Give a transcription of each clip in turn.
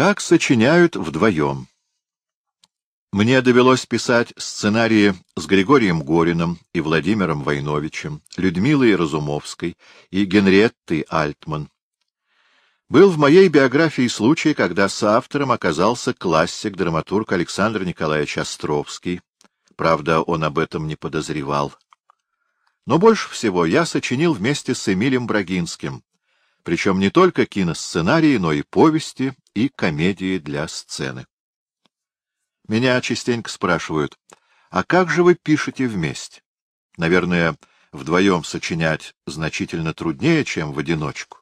Как сочиняют вдвоем. Мне довелось писать сценарии с Григорием Гориным и Владимиром Войновичем, Людмилой Разумовской и Генриеттой Альтман. Был в моей биографии случай, когда соавтором оказался классик-драматург Александр Николаевич Островский. Правда, он об этом не подозревал. Но больше всего я сочинил вместе с Эмилем Брагинским, причем не только киносценарии, но и повести и комедии для сцены. Меня частенько спрашивают, а как же вы пишете вместе? Наверное, вдвоем сочинять значительно труднее, чем в одиночку.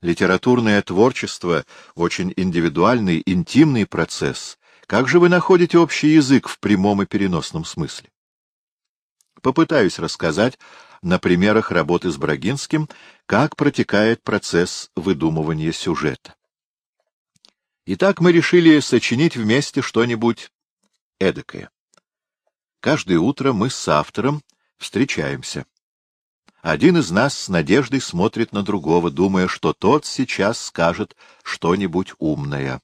Литературное творчество — очень индивидуальный, интимный процесс. Как же вы находите общий язык в прямом и переносном смысле? Попытаюсь рассказать на примерах работы с Брагинским, как протекает процесс выдумывания сюжета. Итак, мы решили сочинить вместе что-нибудь эдакое. Каждое утро мы с автором встречаемся. Один из нас с надеждой смотрит на другого, думая, что тот сейчас скажет что-нибудь умное.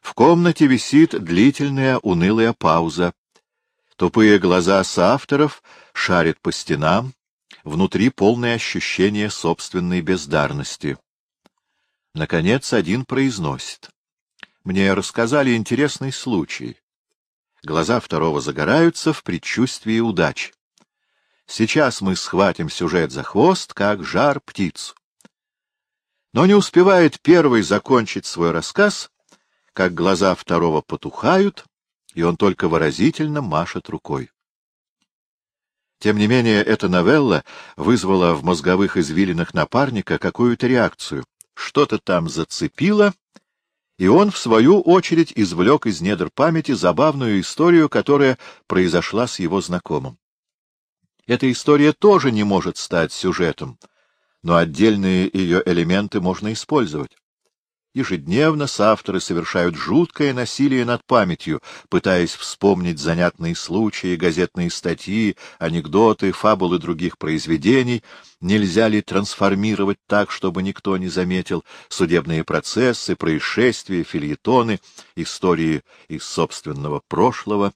В комнате висит длительная унылая пауза. Тупые глаза соавторов шарят по стенам, внутри полное ощущение собственной бездарности. Наконец один произносит. Мне рассказали интересный случай. Глаза второго загораются в предчувствии удачи. Сейчас мы схватим сюжет за хвост, как жар птицу. Но не успевает первый закончить свой рассказ, как глаза второго потухают, и он только выразительно машет рукой. Тем не менее, эта новелла вызвала в мозговых извилинах напарника какую-то реакцию, что-то там зацепило, и он, в свою очередь, извлек из недр памяти забавную историю, которая произошла с его знакомым. Эта история тоже не может стать сюжетом, но отдельные ее элементы можно использовать. Ежедневно соавторы совершают жуткое насилие над памятью, пытаясь вспомнить занятные случаи, газетные статьи, анекдоты, фабулы других произведений. Нельзя ли трансформировать так, чтобы никто не заметил судебные процессы, происшествия, фильетоны, истории из собственного прошлого?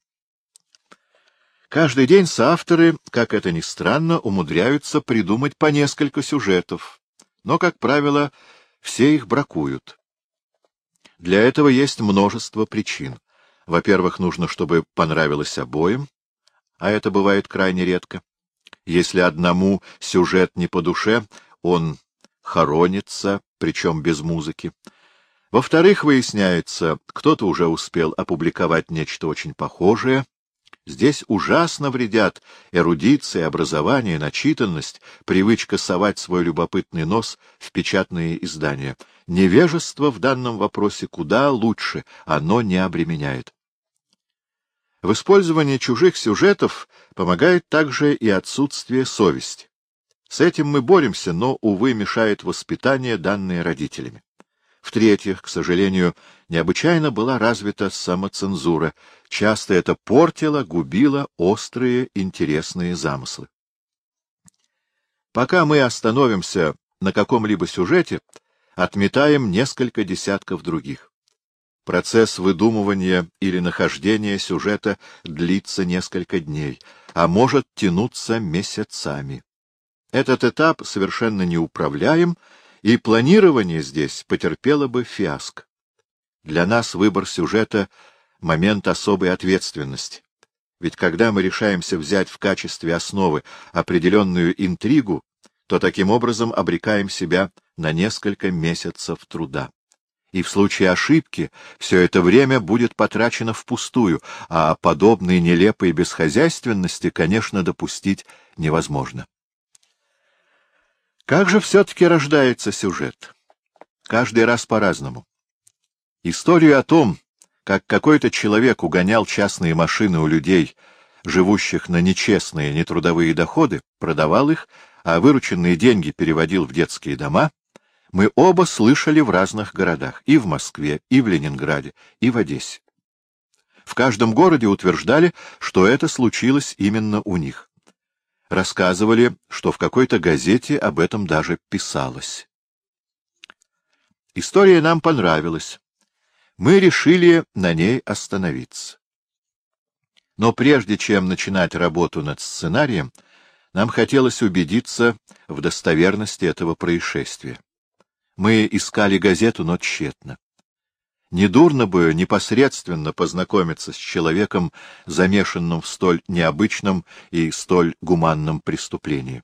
Каждый день соавторы, как это ни странно, умудряются придумать по несколько сюжетов, но, как правило, все их бракуют. Для этого есть множество причин. Во-первых, нужно, чтобы понравилось обоим, а это бывает крайне редко. Если одному сюжет не по душе, он хоронится, причем без музыки. Во-вторых, выясняется, кто-то уже успел опубликовать нечто очень похожее. Здесь ужасно вредят эрудиция, образование, начитанность, привычка совать свой любопытный нос в печатные издания — Невежество в данном вопросе куда лучше, оно не обременяет. В использовании чужих сюжетов помогает также и отсутствие совести. С этим мы боремся, но, увы, мешает воспитание, данное родителями. В-третьих, к сожалению, необычайно была развита самоцензура. Часто это портило, губило острые, интересные замыслы. Пока мы остановимся на каком-либо сюжете, отметаем несколько десятков других. Процесс выдумывания или нахождения сюжета длится несколько дней, а может тянуться месяцами. Этот этап совершенно неуправляем, и планирование здесь потерпело бы фиаско. Для нас выбор сюжета — момент особой ответственности. Ведь когда мы решаемся взять в качестве основы определенную интригу, то таким образом обрекаем себя на несколько месяцев труда. И в случае ошибки все это время будет потрачено впустую, а подобной нелепой бесхозяйственности, конечно, допустить невозможно. Как же все-таки рождается сюжет? Каждый раз по-разному. Историю о том, как какой-то человек угонял частные машины у людей, живущих на нечестные, нетрудовые доходы, продавал их, а вырученные деньги переводил в детские дома, мы оба слышали в разных городах, и в Москве, и в Ленинграде, и в Одессе. В каждом городе утверждали, что это случилось именно у них. Рассказывали, что в какой-то газете об этом даже писалось. История нам понравилась, мы решили на ней остановиться. Но прежде чем начинать работу над сценарием, нам хотелось убедиться в достоверности этого происшествия. Мы искали газету, но тщетно. Недурно бы непосредственно познакомиться с человеком, замешанным в столь необычном и столь гуманном преступлении.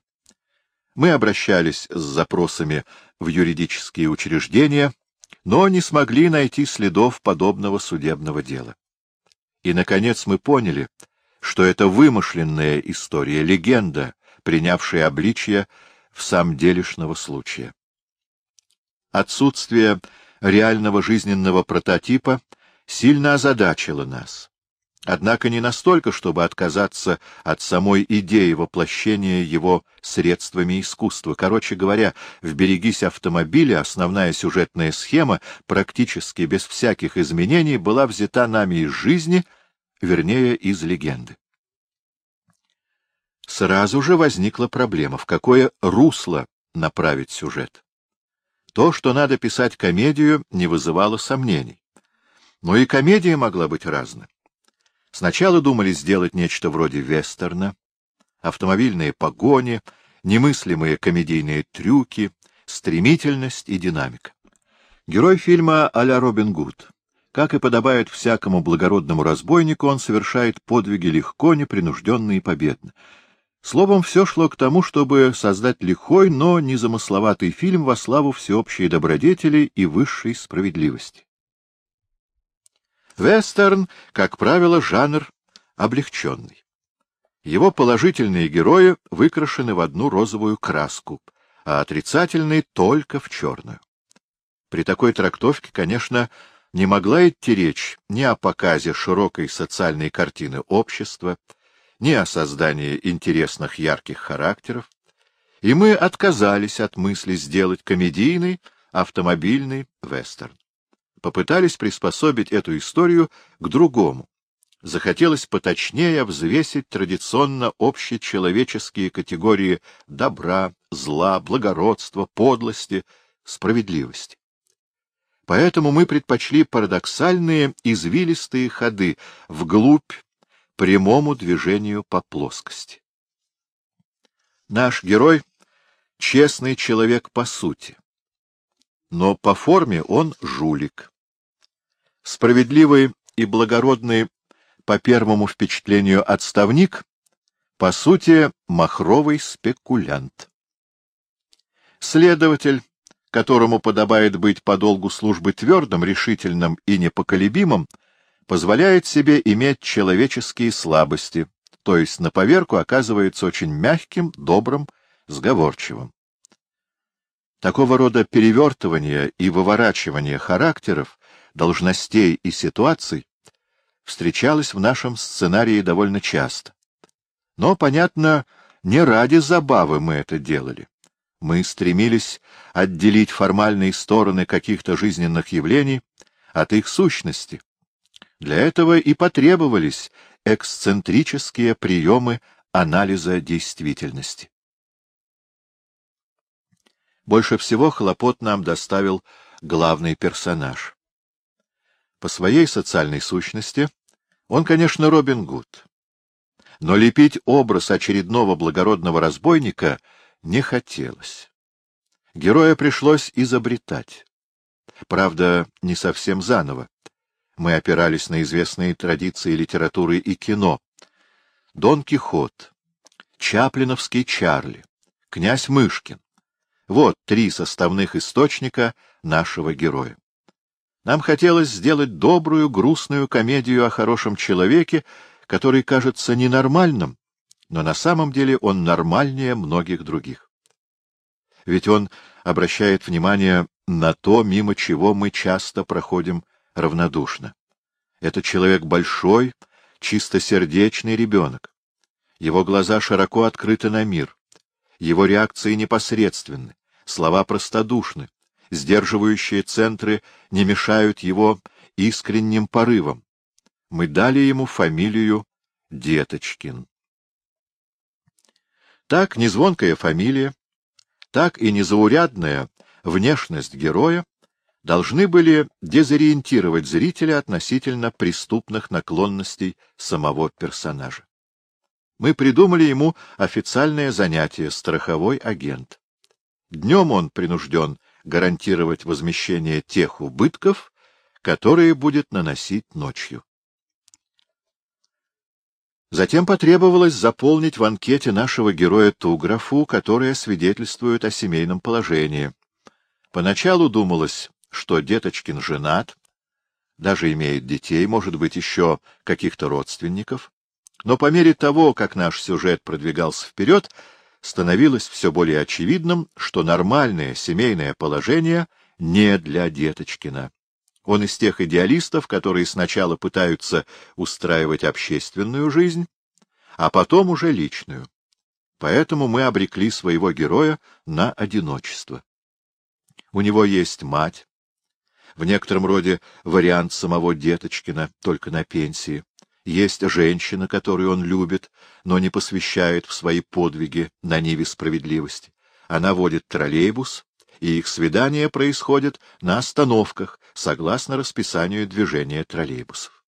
Мы обращались с запросами в юридические учреждения, но не смогли найти следов подобного судебного дела. И, наконец, мы поняли, что это вымышленная история, легенда, принявшая обличье в самом делешного случая. Отсутствие реального жизненного прототипа сильно озадачило нас. Однако не настолько, чтобы отказаться от самой идеи воплощения его средствами искусства. Короче говоря, в «Берегись автомобиля» основная сюжетная схема практически без всяких изменений была взята нами из жизни, вернее, из легенды. Сразу же возникла проблема, в какое русло направить сюжет. То, что надо писать комедию, не вызывало сомнений. Но и комедия могла быть разной. Сначала думали сделать нечто вроде вестерна, автомобильные погони, немыслимые комедийные трюки, стремительность и динамика. Герой фильма а-ля Робин Гуд. Как и подобает всякому благородному разбойнику, он совершает подвиги легко, непринужденно и победно. Словом, все шло к тому, чтобы создать лихой, но незамысловатый фильм во славу всеобщей добродетели и высшей справедливости. Вестерн, как правило, жанр облегченный. Его положительные герои выкрашены в одну розовую краску, а отрицательные — только в черную. При такой трактовке, конечно, не могла идти речь ни о показе широкой социальной картины общества, ни о создании интересных ярких характеров, и мы отказались от мысли сделать комедийный автомобильный вестерн попытались приспособить эту историю к другому. Захотелось поточнее взвесить традиционно общечеловеческие категории добра, зла, благородства, подлости, справедливости. Поэтому мы предпочли парадоксальные извилистые ходы вглубь прямому движению по плоскости. Наш герой — честный человек по сути, но по форме он жулик справедливый и благородный по первому впечатлению отставник, по сути, махровый спекулянт. Следователь, которому подобает быть по долгу службы твердым, решительным и непоколебимым, позволяет себе иметь человеческие слабости, то есть на поверку оказывается очень мягким, добрым, сговорчивым. Такого рода перевертывание и выворачивание характеров должностей и ситуаций встречалось в нашем сценарии довольно часто. Но, понятно, не ради забавы мы это делали. Мы стремились отделить формальные стороны каких-то жизненных явлений от их сущности. Для этого и потребовались эксцентрические приемы анализа действительности. Больше всего хлопот нам доставил главный персонаж. По своей социальной сущности он, конечно, Робин Гуд. Но лепить образ очередного благородного разбойника не хотелось. Героя пришлось изобретать. Правда, не совсем заново. Мы опирались на известные традиции литературы и кино. Дон Кихот, Чаплиновский Чарли, князь Мышкин. Вот три составных источника нашего героя. Нам хотелось сделать добрую, грустную комедию о хорошем человеке, который кажется ненормальным, но на самом деле он нормальнее многих других. Ведь он обращает внимание на то, мимо чего мы часто проходим равнодушно. Это человек большой, чистосердечный ребенок. Его глаза широко открыты на мир. Его реакции непосредственны, слова простодушны, сдерживающие центры не мешают его искренним порывам. Мы дали ему фамилию Деточкин. Так незвонкая фамилия, так и незаурядная внешность героя должны были дезориентировать зрителя относительно преступных наклонностей самого персонажа. Мы придумали ему официальное занятие «страховой агент». Днем он принужден гарантировать возмещение тех убытков, которые будет наносить ночью. Затем потребовалось заполнить в анкете нашего героя ту графу, которая свидетельствует о семейном положении. Поначалу думалось, что Деточкин женат, даже имеет детей, может быть, еще каких-то родственников. Но по мере того, как наш сюжет продвигался вперед, становилось все более очевидным, что нормальное семейное положение не для Деточкина. Он из тех идеалистов, которые сначала пытаются устраивать общественную жизнь, а потом уже личную. Поэтому мы обрекли своего героя на одиночество. У него есть мать, в некотором роде вариант самого Деточкина, только на пенсии. Есть женщина, которую он любит, но не посвящает в свои подвиги на ниве справедливости. Она водит троллейбус, и их свидания происходят на остановках, согласно расписанию движения троллейбусов.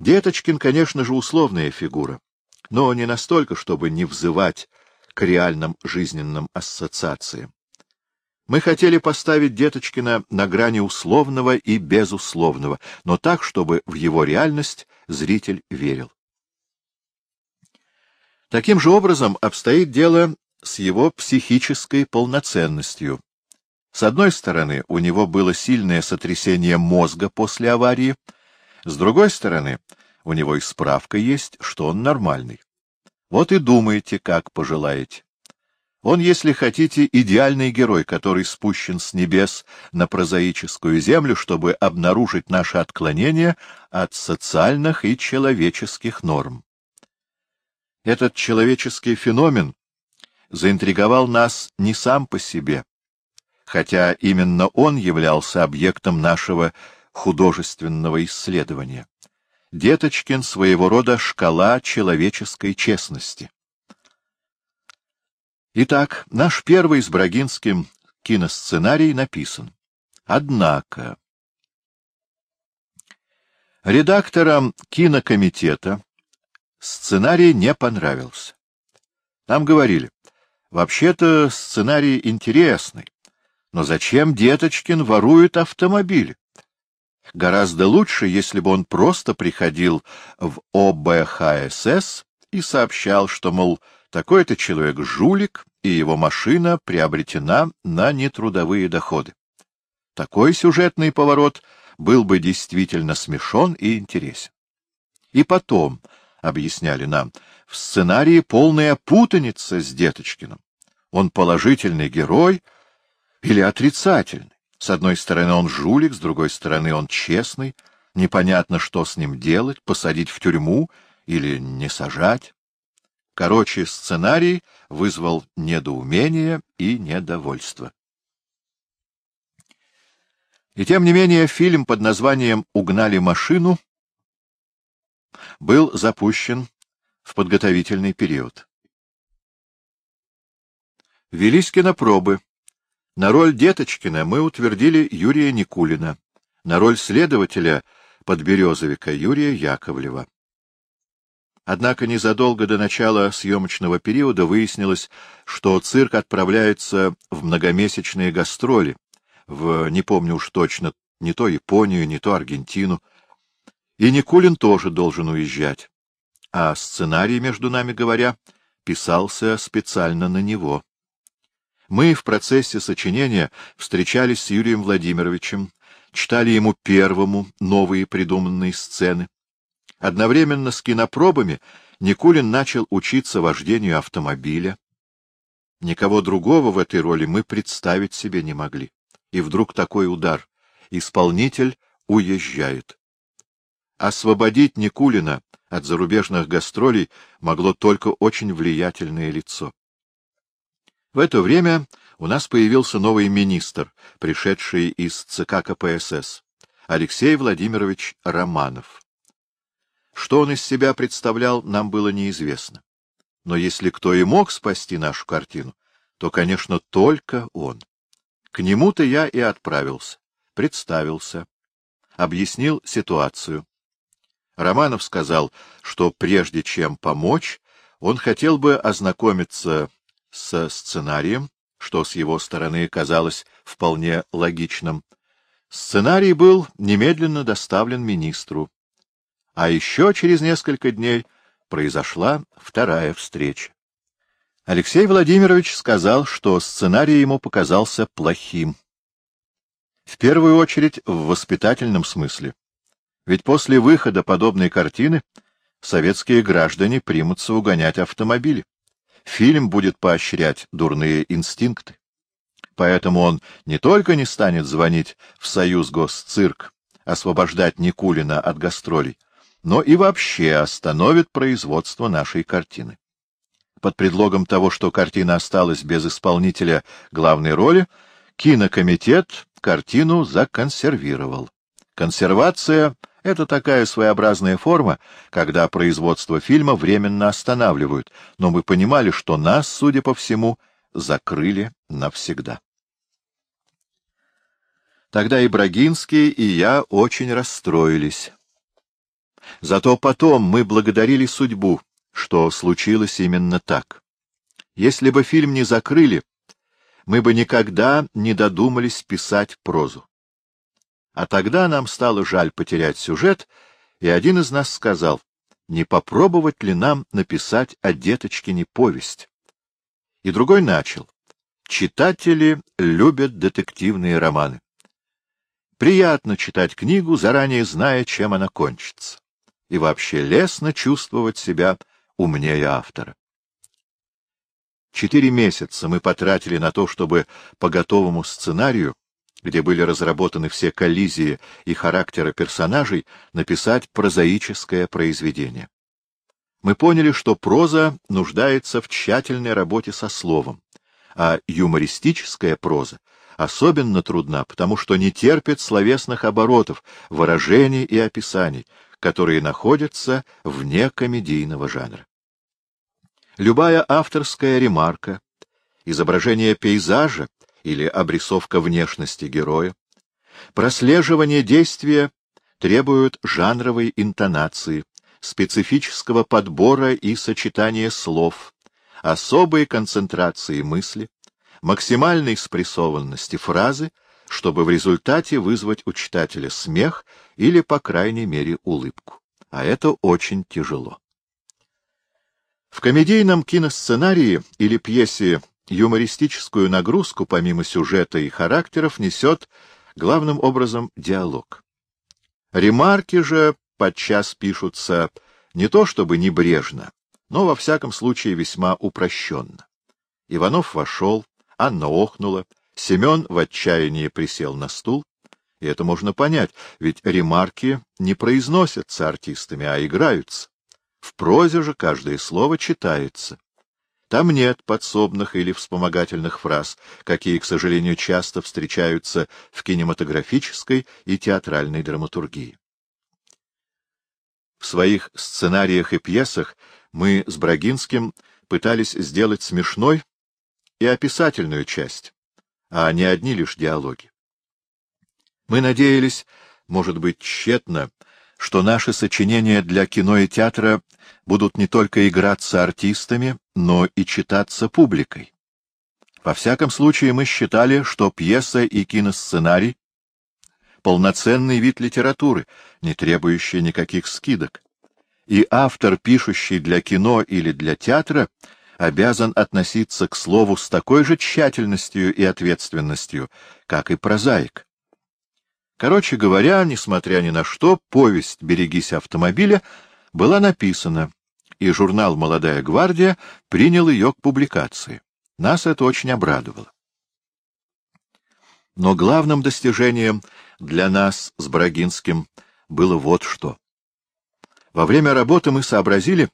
Деточкин, конечно же, условная фигура, но не настолько, чтобы не взывать к реальным жизненным ассоциациям. Мы хотели поставить Деточкина на грани условного и безусловного, но так, чтобы в его реальность зритель верил. Таким же образом обстоит дело с его психической полноценностью. С одной стороны, у него было сильное сотрясение мозга после аварии, с другой стороны, у него и справка есть, что он нормальный. Вот и думайте, как пожелаете. Он, если хотите, идеальный герой, который спущен с небес на прозаическую землю, чтобы обнаружить наше отклонение от социальных и человеческих норм. Этот человеческий феномен заинтриговал нас не сам по себе, хотя именно он являлся объектом нашего художественного исследования. Деточкин своего рода шкала человеческой честности. Итак, наш первый с Брагинским киносценарий написан. Однако... Редакторам кинокомитета сценарий не понравился. Нам говорили, Вообще-то сценарий интересный, но зачем Деточкин ворует автомобиль? Гораздо лучше, если бы он просто приходил в ОБХСС и сообщал, что, мол, такой-то человек жулик, и его машина приобретена на нетрудовые доходы. Такой сюжетный поворот был бы действительно смешон и интересен. И потом, — объясняли нам, — в сценарии полная путаница с Деточкиным. Он положительный герой или отрицательный? С одной стороны, он жулик, с другой стороны, он честный. Непонятно, что с ним делать, посадить в тюрьму или не сажать. Короче, сценарий вызвал недоумение и недовольство. И тем не менее фильм под названием «Угнали машину» был запущен в подготовительный период. Велись кинопробы. На роль Деточкина мы утвердили Юрия Никулина, на роль следователя Подберезовика Юрия Яковлева. Однако незадолго до начала съемочного периода выяснилось, что цирк отправляется в многомесячные гастроли, в, не помню уж точно, не то Японию, не то Аргентину. И Никулин тоже должен уезжать. А сценарий, между нами говоря, писался специально на него. Мы в процессе сочинения встречались с Юрием Владимировичем, читали ему первому новые придуманные сцены. Одновременно с кинопробами Никулин начал учиться вождению автомобиля. Никого другого в этой роли мы представить себе не могли. И вдруг такой удар. Исполнитель уезжает. Освободить Никулина от зарубежных гастролей могло только очень влиятельное лицо. В это время у нас появился новый министр, пришедший из ЦК КПСС, Алексей Владимирович Романов. Что он из себя представлял, нам было неизвестно. Но если кто и мог спасти нашу картину, то, конечно, только он. К нему-то я и отправился, представился, объяснил ситуацию. Романов сказал, что прежде чем помочь, он хотел бы ознакомиться со сценарием, что с его стороны казалось вполне логичным. Сценарий был немедленно доставлен министру. А еще через несколько дней произошла вторая встреча. Алексей Владимирович сказал, что сценарий ему показался плохим. В первую очередь в воспитательном смысле. Ведь после выхода подобной картины советские граждане примутся угонять автомобили. Фильм будет поощрять дурные инстинкты. Поэтому он не только не станет звонить в Союз Госцирк, освобождать Никулина от гастролей, но и вообще остановит производство нашей картины. Под предлогом того, что картина осталась без исполнителя главной роли, кинокомитет картину законсервировал. Консервация — это такая своеобразная форма, когда производство фильма временно останавливают, но мы понимали, что нас, судя по всему, закрыли навсегда. Тогда и Брагинский, и я очень расстроились. Зато потом мы благодарили судьбу, что случилось именно так. Если бы фильм не закрыли, мы бы никогда не додумались писать прозу. А тогда нам стало жаль потерять сюжет, и один из нас сказал, не попробовать ли нам написать о Деточкине повесть. И другой начал. Читатели любят детективные романы. Приятно читать книгу, заранее зная, чем она кончится. И вообще лестно чувствовать себя умнее автора. Четыре месяца мы потратили на то, чтобы по готовому сценарию, где были разработаны все коллизии и характеры персонажей, написать прозаическое произведение. Мы поняли, что проза нуждается в тщательной работе со словом, а юмористическая проза особенно трудна, потому что не терпит словесных оборотов, выражений и описаний, которые находятся вне комедийного жанра. Любая авторская ремарка, изображение пейзажа или обрисовка внешности героя, прослеживание действия требуют жанровой интонации, специфического подбора и сочетания слов, особой концентрации мысли, максимальной спрессованности фразы, чтобы в результате вызвать у читателя смех или, по крайней мере, улыбку. А это очень тяжело. В комедийном киносценарии или пьесе юмористическую нагрузку, помимо сюжета и характеров, несет главным образом диалог. Ремарки же подчас пишутся не то чтобы небрежно, но во всяком случае весьма упрощенно. Иванов вошел, Анна охнула, Семен в отчаянии присел на стул. И это можно понять, ведь ремарки не произносятся артистами, а играются. В прозе же каждое слово читается. Там нет подсобных или вспомогательных фраз, какие, к сожалению, часто встречаются в кинематографической и театральной драматургии. В своих сценариях и пьесах мы с Брагинским пытались сделать смешной и описательную часть, а не одни лишь диалоги. Мы надеялись, может быть, тщетно, что наши сочинения для кино и театра будут не только играться артистами, но и читаться публикой. Во всяком случае, мы считали, что пьеса и киносценарий — полноценный вид литературы, не требующий никаких скидок. И автор, пишущий для кино или для театра, обязан относиться к слову с такой же тщательностью и ответственностью, как и прозаик. Короче говоря, несмотря ни на что, повесть «Берегись автомобиля» была написана, и журнал «Молодая гвардия» принял ее к публикации. Нас это очень обрадовало. Но главным достижением для нас с Брагинским было вот что. Во время работы мы сообразили,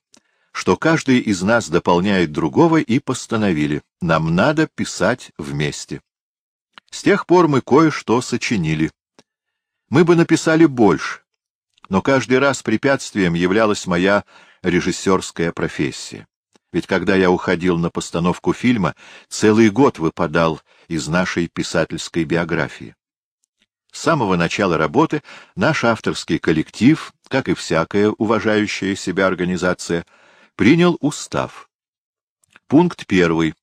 что каждый из нас дополняет другого и постановили, нам надо писать вместе. С тех пор мы кое-что сочинили. Мы бы написали больше, но каждый раз препятствием являлась моя режиссерская профессия. Ведь когда я уходил на постановку фильма, целый год выпадал из нашей писательской биографии. С самого начала работы наш авторский коллектив, как и всякая уважающая себя организация, принял устав. Пункт первый.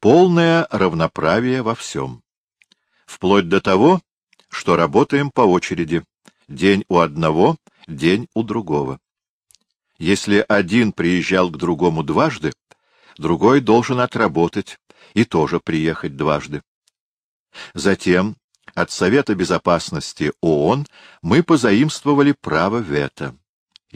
Полное равноправие во всем. Вплоть до того, что работаем по очереди. День у одного, день у другого. Если один приезжал к другому дважды, другой должен отработать и тоже приехать дважды. Затем от Совета Безопасности ООН мы позаимствовали право вето.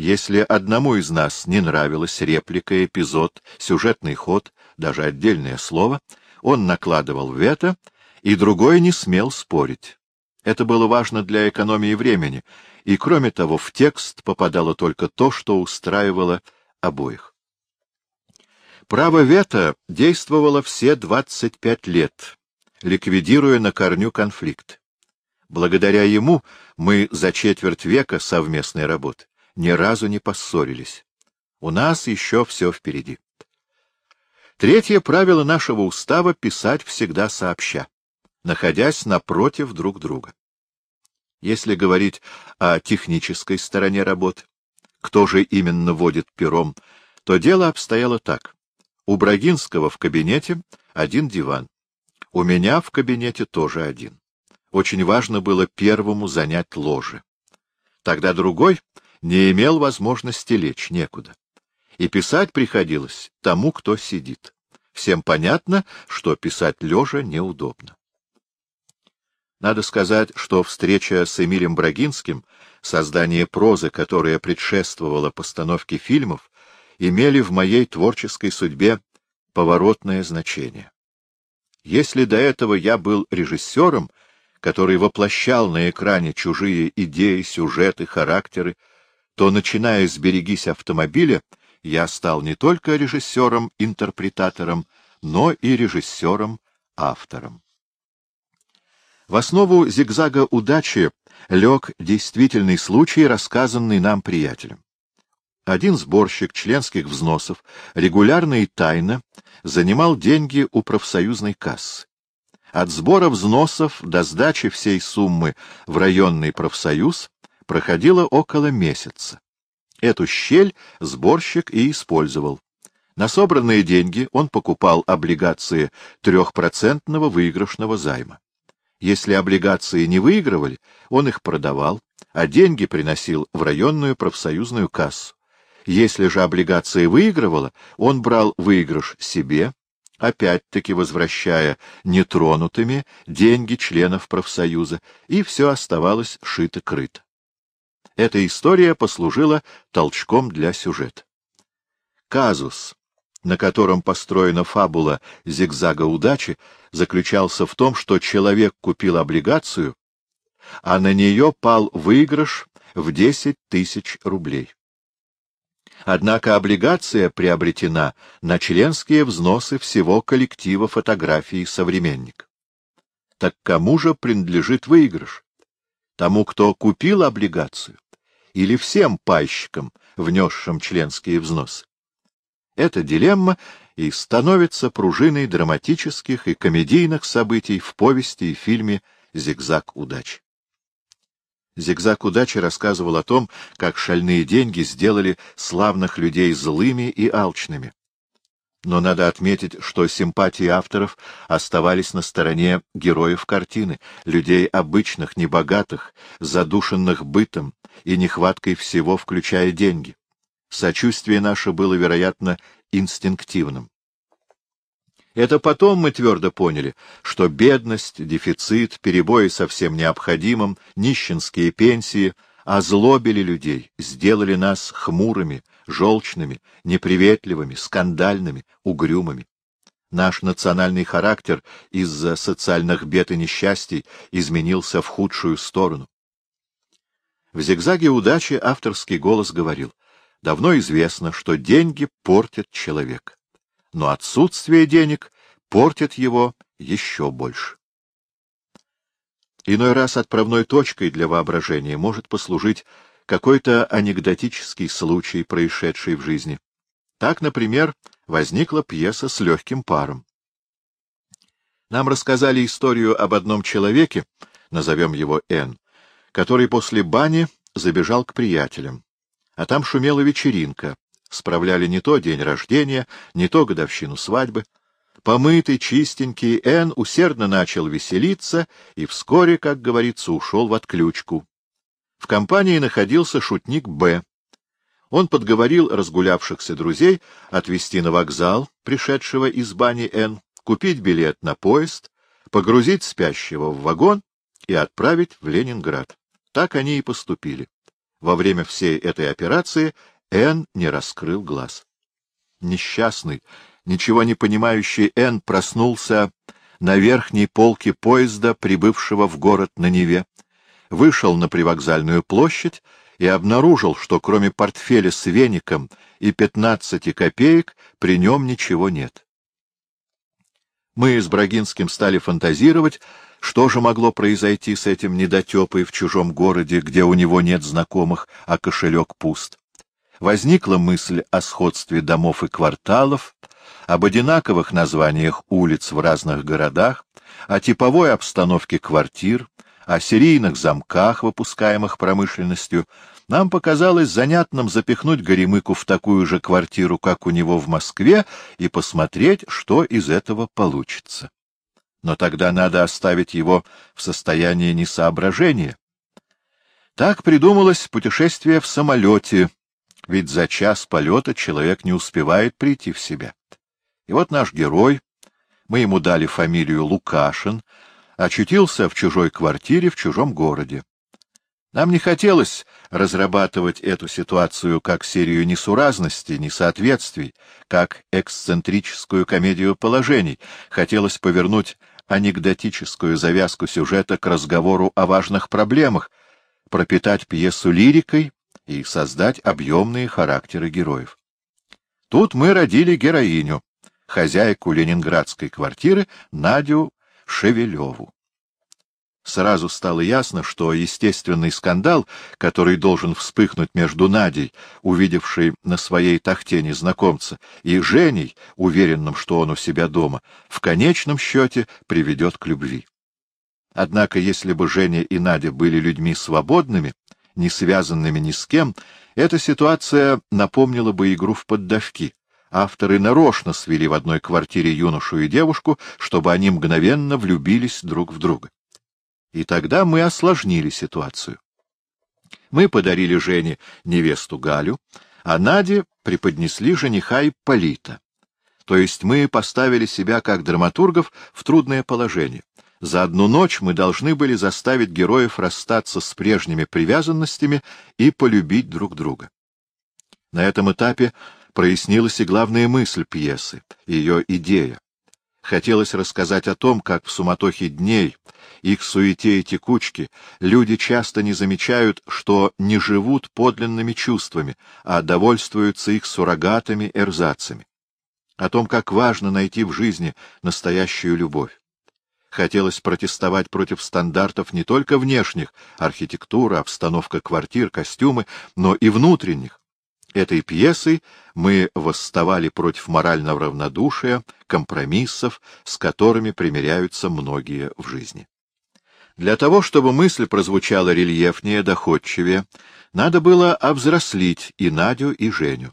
Если одному из нас не нравилась реплика, эпизод, сюжетный ход, даже отдельное слово, он накладывал вето, и другой не смел спорить. Это было важно для экономии времени, и, кроме того, в текст попадало только то, что устраивало обоих. Право вето действовало все 25 лет, ликвидируя на корню конфликт. Благодаря ему мы за четверть века совместной работы ни разу не поссорились. У нас еще все впереди. Третье правило нашего устава — писать всегда сообща, находясь напротив друг друга. Если говорить о технической стороне работы, кто же именно водит пером, то дело обстояло так. У Брагинского в кабинете один диван. У меня в кабинете тоже один. Очень важно было первому занять ложе. Тогда другой не имел возможности лечь некуда. И писать приходилось тому, кто сидит. Всем понятно, что писать лежа неудобно. Надо сказать, что встреча с Эмилем Брагинским, создание прозы, которая предшествовала постановке фильмов, имели в моей творческой судьбе поворотное значение. Если до этого я был режиссером, который воплощал на экране чужие идеи, сюжеты, характеры, то, начиная с «Берегись автомобиля», я стал не только режиссером-интерпретатором, но и режиссером-автором. В основу зигзага удачи лег действительный случай, рассказанный нам приятелем. Один сборщик членских взносов регулярно и тайно занимал деньги у профсоюзной кассы. От сбора взносов до сдачи всей суммы в районный профсоюз проходило около месяца. Эту щель сборщик и использовал. На собранные деньги он покупал облигации трехпроцентного выигрышного займа. Если облигации не выигрывали, он их продавал, а деньги приносил в районную профсоюзную кассу. Если же облигация выигрывала, он брал выигрыш себе, опять-таки возвращая нетронутыми деньги членов профсоюза, и все оставалось шито-крыто. Эта история послужила толчком для сюжета. Казус, на котором построена фабула «Зигзага удачи», заключался в том, что человек купил облигацию, а на нее пал выигрыш в 10 тысяч рублей. Однако облигация приобретена на членские взносы всего коллектива фотографий «Современник». Так кому же принадлежит выигрыш? Тому, кто купил облигацию? Или всем пайщикам, внесшим членские взносы? Эта дилемма и становится пружиной драматических и комедийных событий в повести и фильме «Зигзаг удачи». «Зигзаг удачи» рассказывал о том, как шальные деньги сделали славных людей злыми и алчными. Но надо отметить, что симпатии авторов оставались на стороне героев картины, людей обычных, небогатых, задушенных бытом и нехваткой всего, включая деньги. Сочувствие наше было, вероятно, инстинктивным. Это потом мы твердо поняли, что бедность, дефицит, перебои со всем необходимым, нищенские пенсии озлобили людей, сделали нас хмурыми, желчными, неприветливыми, скандальными, угрюмыми. Наш национальный характер из-за социальных бед и несчастий изменился в худшую сторону. В «Зигзаге удачи» авторский голос говорил — Давно известно, что деньги портят человека, но отсутствие денег портит его еще больше. Иной раз отправной точкой для воображения может послужить какой-то анекдотический случай, происшедший в жизни. Так, например, возникла пьеса с легким паром. Нам рассказали историю об одном человеке, назовем его Н, который после бани забежал к приятелям. А там шумела вечеринка. Справляли не то день рождения, не то годовщину свадьбы. Помытый, чистенький, Н усердно начал веселиться и вскоре, как говорится, ушел в отключку. В компании находился шутник Б. Он подговорил разгулявшихся друзей отвезти на вокзал, пришедшего из бани Н, купить билет на поезд, погрузить спящего в вагон и отправить в Ленинград. Так они и поступили. Во время всей этой операции Н не раскрыл глаз. Несчастный, ничего не понимающий Н проснулся на верхней полке поезда, прибывшего в город на Неве, вышел на привокзальную площадь и обнаружил, что кроме портфеля с веником и пятнадцати копеек при нем ничего нет. Мы с Брагинским стали фантазировать, что же могло произойти с этим недотепой в чужом городе, где у него нет знакомых, а кошелек пуст. Возникла мысль о сходстве домов и кварталов, об одинаковых названиях улиц в разных городах, о типовой обстановке квартир, о серийных замках, выпускаемых промышленностью, нам показалось занятным запихнуть Горемыку в такую же квартиру, как у него в Москве, и посмотреть, что из этого получится. Но тогда надо оставить его в состоянии несоображения. Так придумалось путешествие в самолете, ведь за час полета человек не успевает прийти в себя. И вот наш герой, мы ему дали фамилию Лукашин, очутился в чужой квартире в чужом городе. Нам не хотелось разрабатывать эту ситуацию как серию несуразностей, несоответствий, как эксцентрическую комедию положений. Хотелось повернуть анекдотическую завязку сюжета к разговору о важных проблемах, пропитать пьесу лирикой и создать объемные характеры героев. Тут мы родили героиню, хозяйку ленинградской квартиры Надю Шевелеву сразу стало ясно, что естественный скандал, который должен вспыхнуть между Надей, увидевшей на своей тахте незнакомца, и Женей, уверенным, что он у себя дома, в конечном счете приведет к любви. Однако, если бы Женя и Надя были людьми свободными, не связанными ни с кем, эта ситуация напомнила бы игру в поддавки. Авторы нарочно свели в одной квартире юношу и девушку, чтобы они мгновенно влюбились друг в друга. И тогда мы осложнили ситуацию. Мы подарили Жене невесту Галю, а Наде преподнесли жениха Ипполита. То есть мы поставили себя, как драматургов, в трудное положение. За одну ночь мы должны были заставить героев расстаться с прежними привязанностями и полюбить друг друга. На этом этапе прояснилась и главная мысль пьесы, ее идея. Хотелось рассказать о том, как в суматохе дней, их суете и текучке, люди часто не замечают, что не живут подлинными чувствами, а довольствуются их суррогатами, эрзацами. О том, как важно найти в жизни настоящую любовь. Хотелось протестовать против стандартов не только внешних — архитектура, обстановка квартир, костюмы, но и внутренних, Этой пьесой мы восставали против морального равнодушия, компромиссов, с которыми примиряются многие в жизни. Для того, чтобы мысль прозвучала рельефнее, доходчивее, надо было обзрослить и Надю, и Женю.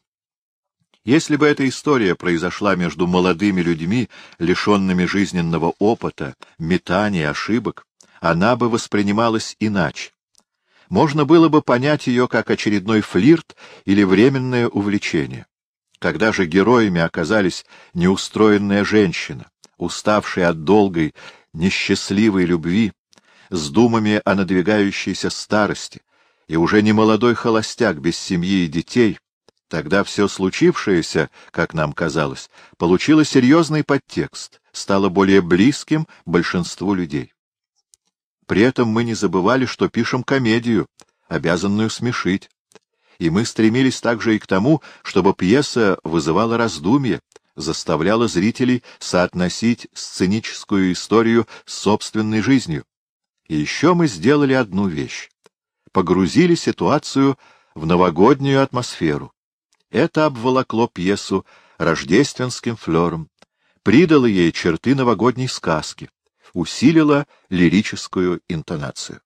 Если бы эта история произошла между молодыми людьми, лишенными жизненного опыта, метаний, ошибок, она бы воспринималась иначе можно было бы понять ее как очередной флирт или временное увлечение. Когда же героями оказались неустроенная женщина, уставшая от долгой, несчастливой любви, с думами о надвигающейся старости, и уже не молодой холостяк без семьи и детей, тогда все случившееся, как нам казалось, получило серьезный подтекст, стало более близким большинству людей. При этом мы не забывали, что пишем комедию, обязанную смешить. И мы стремились также и к тому, чтобы пьеса вызывала раздумье, заставляла зрителей соотносить сценическую историю с собственной жизнью. И еще мы сделали одну вещь. Погрузили ситуацию в новогоднюю атмосферу. это обволокло пьесу рождественским флером, придало ей черты новогодней сказки, усилило лирическую интонацию.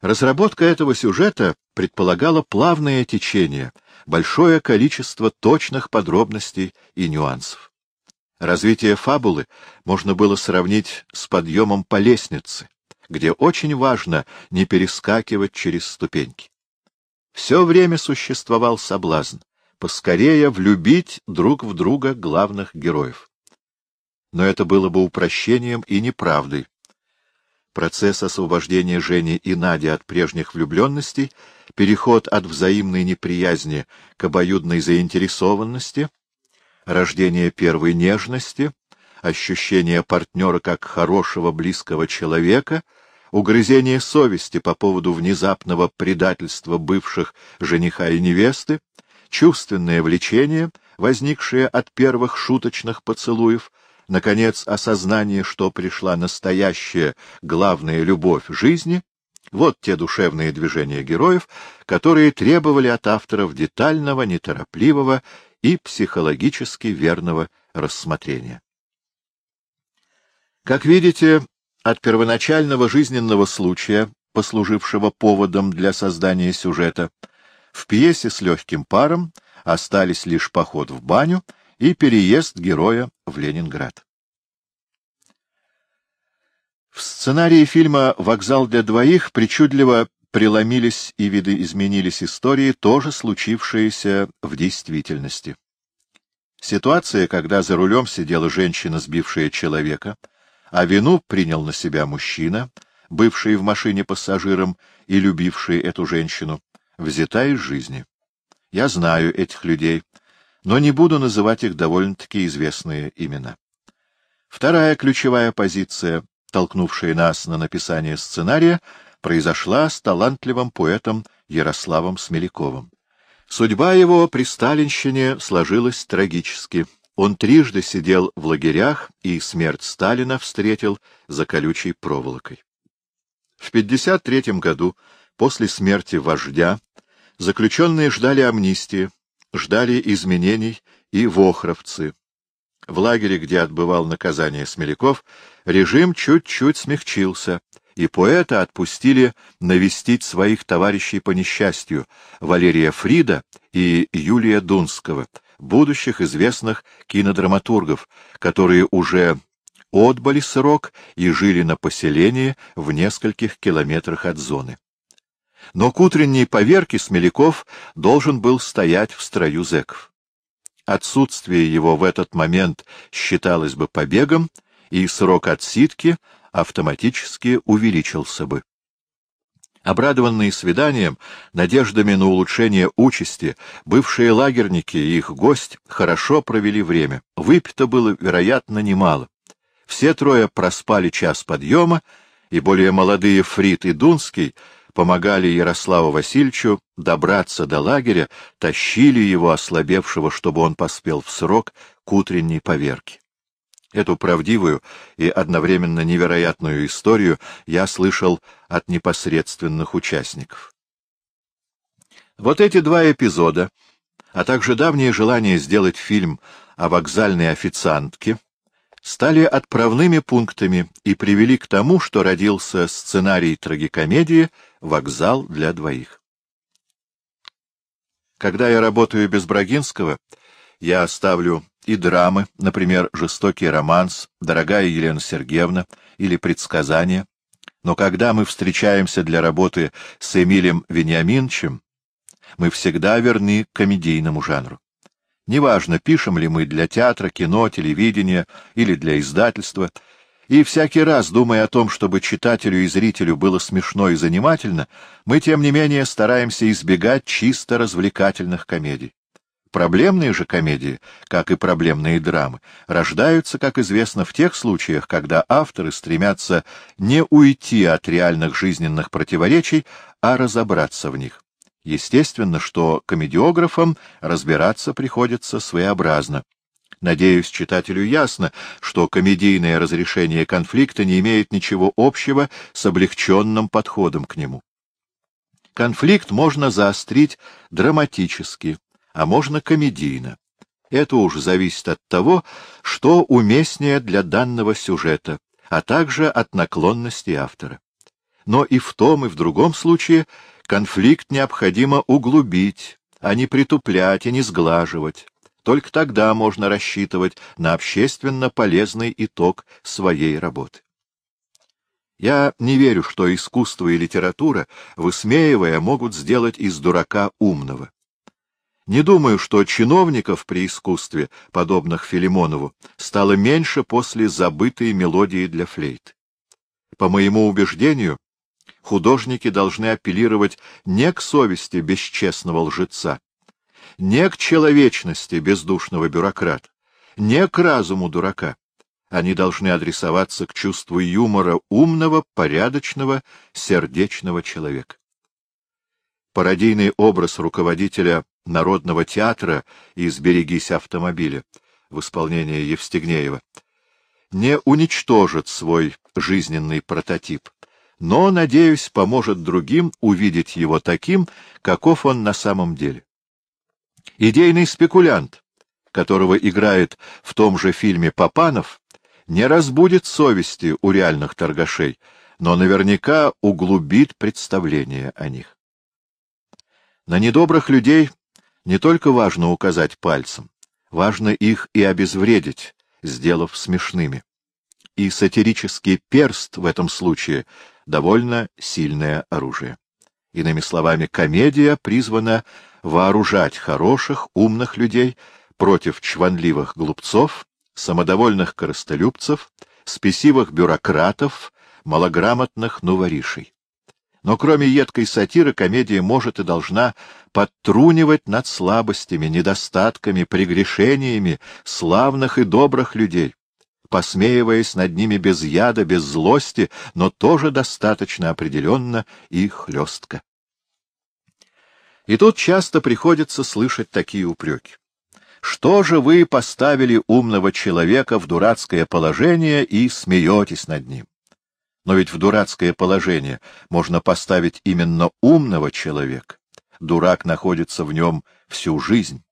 Разработка этого сюжета предполагала плавное течение, большое количество точных подробностей и нюансов. Развитие фабулы можно было сравнить с подъемом по лестнице, где очень важно не перескакивать через ступеньки. Все время существовал соблазн поскорее влюбить друг в друга главных героев. Но это было бы упрощением и неправдой. Процесс освобождения Жени и Нади от прежних влюбленностей, переход от взаимной неприязни к обоюдной заинтересованности, рождение первой нежности, ощущение партнера как хорошего близкого человека, угрызение совести по поводу внезапного предательства бывших жениха и невесты, чувственное влечение, возникшее от первых шуточных поцелуев, наконец, осознание, что пришла настоящая главная любовь жизни, вот те душевные движения героев, которые требовали от авторов детального, неторопливого и психологически верного рассмотрения. Как видите, от первоначального жизненного случая, послужившего поводом для создания сюжета, в пьесе с легким паром остались лишь поход в баню и переезд героя в Ленинград. В сценарии фильма «Вокзал для двоих» причудливо преломились и видоизменились истории, тоже случившиеся в действительности. Ситуация, когда за рулем сидела женщина, сбившая человека, а вину принял на себя мужчина, бывший в машине пассажиром и любивший эту женщину, взята из жизни. Я знаю этих людей, но не буду называть их довольно-таки известные имена. Вторая ключевая позиция, толкнувшая нас на написание сценария, произошла с талантливым поэтом Ярославом Смеляковым. Судьба его при Сталинщине сложилась трагически. Он трижды сидел в лагерях и смерть Сталина встретил за колючей проволокой. В 1953 году, после смерти вождя, Заключенные ждали амнистии, ждали изменений и вохровцы. В лагере, где отбывал наказание Смеляков, режим чуть-чуть смягчился, и поэта отпустили навестить своих товарищей по несчастью, Валерия Фрида и Юлия Дунского, будущих известных кинодраматургов, которые уже отбыли срок и жили на поселении в нескольких километрах от зоны но к утренней поверке Смеляков должен был стоять в строю зэков. Отсутствие его в этот момент считалось бы побегом, и срок отсидки автоматически увеличился бы. Обрадованные свиданием, надеждами на улучшение участи, бывшие лагерники и их гость хорошо провели время. Выпито было, вероятно, немало. Все трое проспали час подъема, и более молодые Фрид и Дунский — помогали Ярославу Васильевичу добраться до лагеря, тащили его ослабевшего, чтобы он поспел в срок к утренней поверке. Эту правдивую и одновременно невероятную историю я слышал от непосредственных участников. Вот эти два эпизода, а также давнее желание сделать фильм о вокзальной официантке — стали отправными пунктами и привели к тому, что родился сценарий трагикомедии «Вокзал для двоих». Когда я работаю без Брагинского, я ставлю и драмы, например, «Жестокий романс», «Дорогая Елена Сергеевна» или «Предсказание». Но когда мы встречаемся для работы с Эмилем Вениаминовичем, мы всегда верны комедийному жанру. Неважно, пишем ли мы для театра, кино, телевидения или для издательства, и всякий раз, думая о том, чтобы читателю и зрителю было смешно и занимательно, мы, тем не менее, стараемся избегать чисто развлекательных комедий. Проблемные же комедии, как и проблемные драмы, рождаются, как известно, в тех случаях, когда авторы стремятся не уйти от реальных жизненных противоречий, а разобраться в них. Естественно, что комедиографам разбираться приходится своеобразно. Надеюсь, читателю ясно, что комедийное разрешение конфликта не имеет ничего общего с облегченным подходом к нему. Конфликт можно заострить драматически, а можно комедийно. Это уж зависит от того, что уместнее для данного сюжета, а также от наклонности автора. Но и в том, и в другом случае конфликт необходимо углубить, а не притуплять и не сглаживать. Только тогда можно рассчитывать на общественно полезный итог своей работы. Я не верю, что искусство и литература, высмеивая, могут сделать из дурака умного. Не думаю, что чиновников при искусстве, подобных Филимонову, стало меньше после забытой мелодии для флейт. По моему убеждению, художники должны апеллировать не к совести бесчестного лжеца, не к человечности бездушного бюрократа, не к разуму дурака, они должны адресоваться к чувству юмора умного, порядочного, сердечного человека. Пародийный образ руководителя Народного театра из «Берегись автомобиля» в исполнении Евстигнеева не уничтожит свой жизненный прототип, но, надеюсь, поможет другим увидеть его таким, каков он на самом деле. Идейный спекулянт, которого играет в том же фильме Папанов, не разбудит совести у реальных торгашей, но наверняка углубит представление о них. На недобрых людей не только важно указать пальцем, важно их и обезвредить, сделав смешными. И сатирический перст в этом случае довольно сильное оружие. Иными словами, комедия призвана вооружать хороших, умных людей против чванливых глупцов самодовольных коростолюбцев, спесивых бюрократов, малограмотных новоришей. Но кроме едкой сатиры, комедия может и должна подтрунивать над слабостями, недостатками, прегрешениями славных и добрых людей, посмеиваясь над ними без яда, без злости, но тоже достаточно определенно и хлестко. И тут часто приходится слышать такие упреки. Что же вы поставили умного человека в дурацкое положение и смеетесь над ним? Но ведь в дурацкое положение можно поставить именно умного человека. Дурак находится в нем всю жизнь.